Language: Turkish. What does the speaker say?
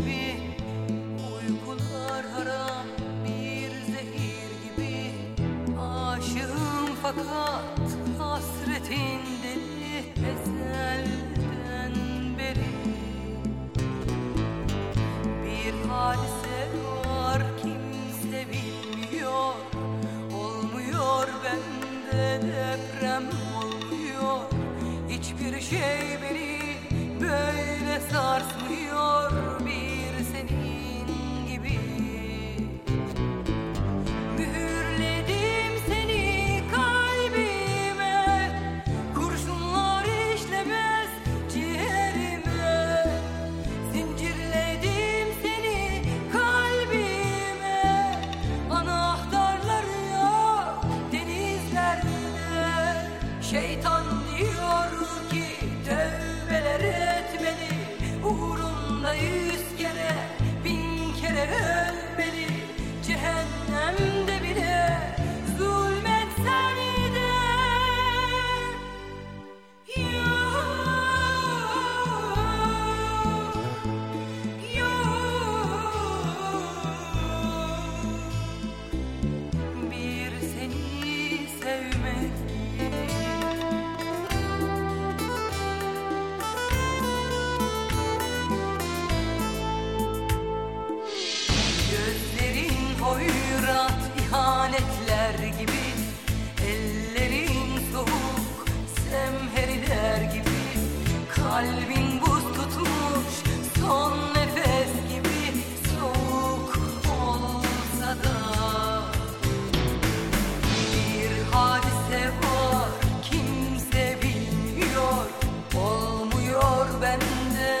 gibi Uykular haram bir zehir gibi. Aşığım fakat hasretin deli Ezelden beri. Bir hadise var kimse bilmiyor. Olmuyor bende deprem olmuyor. Hiçbir şey beni böyle sarsmıyor. bende.